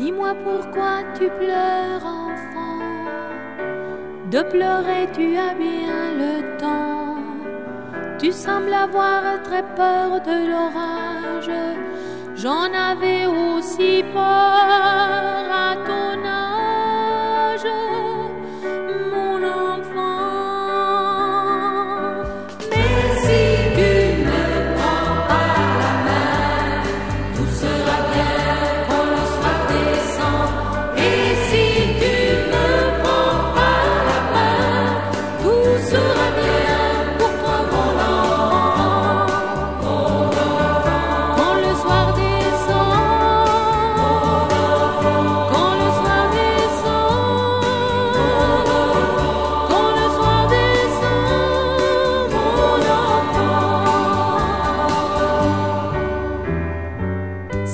Dis-moi pourquoi tu pleures, enfant. De pleurer, tu as bien le temps. Tu sembles avoir très peur de l'orage. J'en avais aussi peur.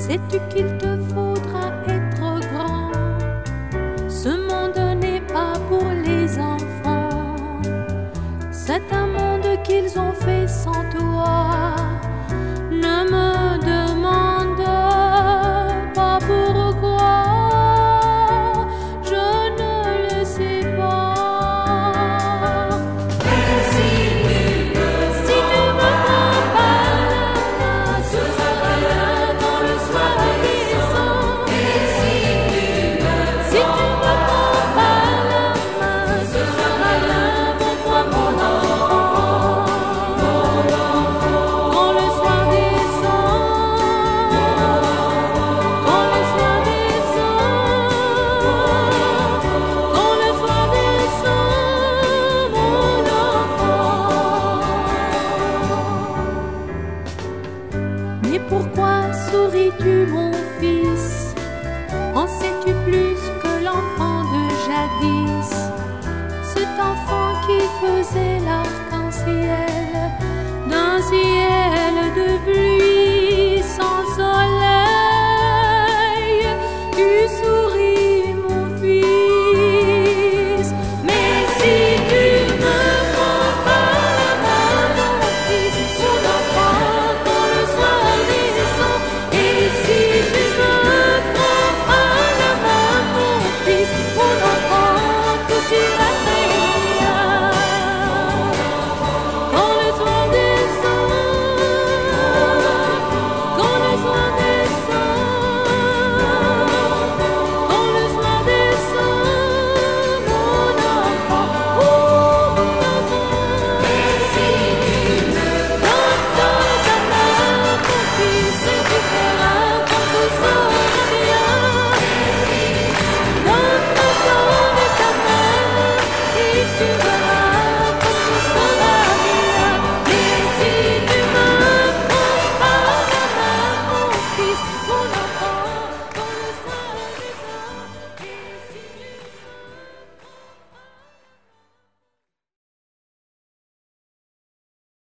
Sais-tu qu'il te faudra être grand? Ce monde n'est pas pour les enfants. dis-tu, mon fils En sais-tu plus que l'enfant de jadis Cet enfant qui faisait l'arc-en-ciel? Thank you.